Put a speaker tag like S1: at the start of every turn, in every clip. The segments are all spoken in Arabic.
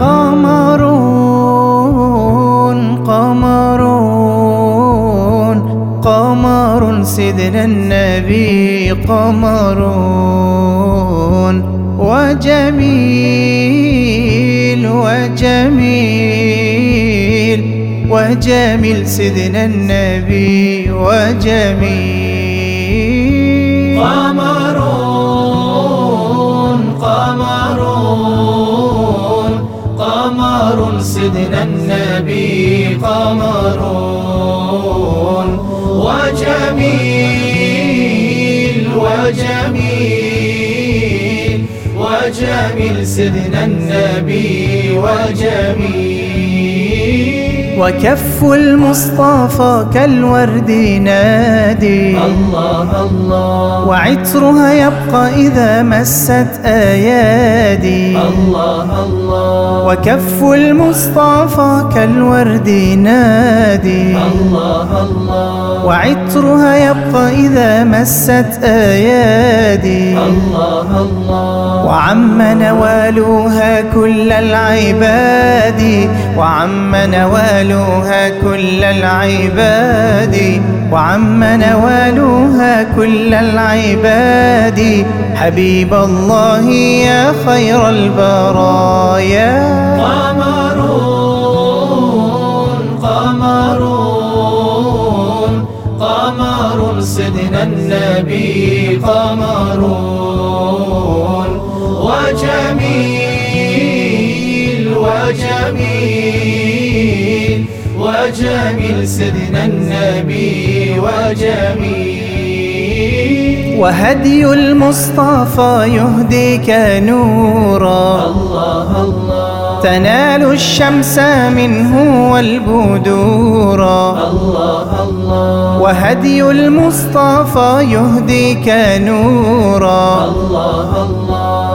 S1: قمرون قمرون قمر سيدنا النبي قمرون. وجميل وجميل وجميل سيدنا النبي وجميل.
S2: قمرون قمر سيدنا النبي قمرون وجميل وجميل وجميل سيدنا النبي وجميل.
S1: وكف المصطفى كالورد نادي.
S2: الله الله.
S1: وعطرها يبقى إذا مست أيادي.
S2: الله الله.
S1: وكف المصطفى كالورد نادي.
S2: الله الله
S1: وعطرها يبقى إذا مست أيادي.
S2: الله الله.
S1: وعم نوالها كل العباد. وعم نوالها كل العباد. وعم نوالها كل العباد. حبيب الله يا خير البرايا.
S2: قمر سيدنا النبي قمرون وجميل وجميل وجميل سيدنا النبي وجميل.
S1: وهدي المصطفى يهديك نورا.
S2: الله الله.
S1: تنال الشمس منه والبدورا
S2: الله الله
S1: وهدي المصطفى يهديك نورا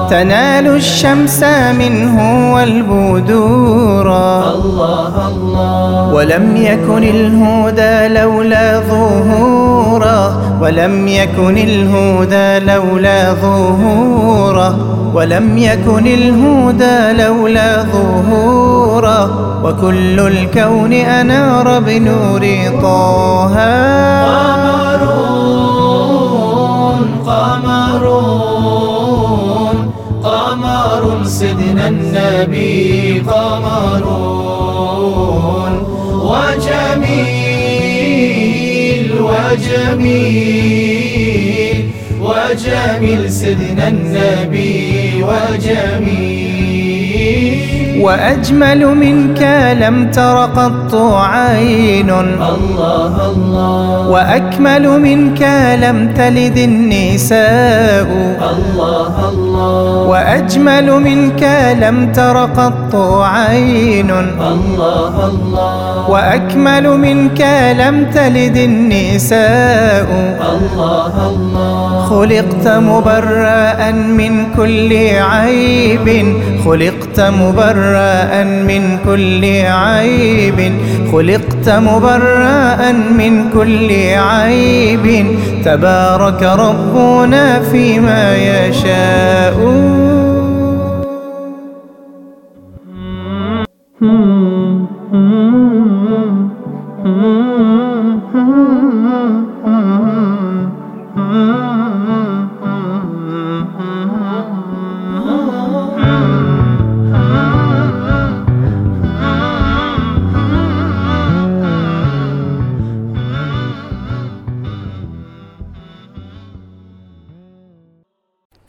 S1: تنال الشمس منه والبدورا
S2: الله الله
S1: ولم يكن الهدى لولا ظهورا ولم يكن الهدى لولا ظهورا ولم يكن الهدى لولا ظهورا وكل الكون أنار بنور طه.
S2: قمرون قمرون قمر سيدنا النبي قمرون. وجميل وجميل سيدنا النبي وجميل.
S1: وأجمل منك لم تر قط عين.
S2: الله الله.
S1: وأكمل منك لم تلد النساء.
S2: الله الله.
S1: وأجمل منك لم تر قط عين.
S2: الله الله.
S1: وأكمل منك لم تلد النساء.
S2: الله الله.
S1: خلقت مبرأ من كل عيب. خلقت مبرأ من كل عيب. خلقت مبرأ من كل عيب. تبارك ربنا فيما يشاء.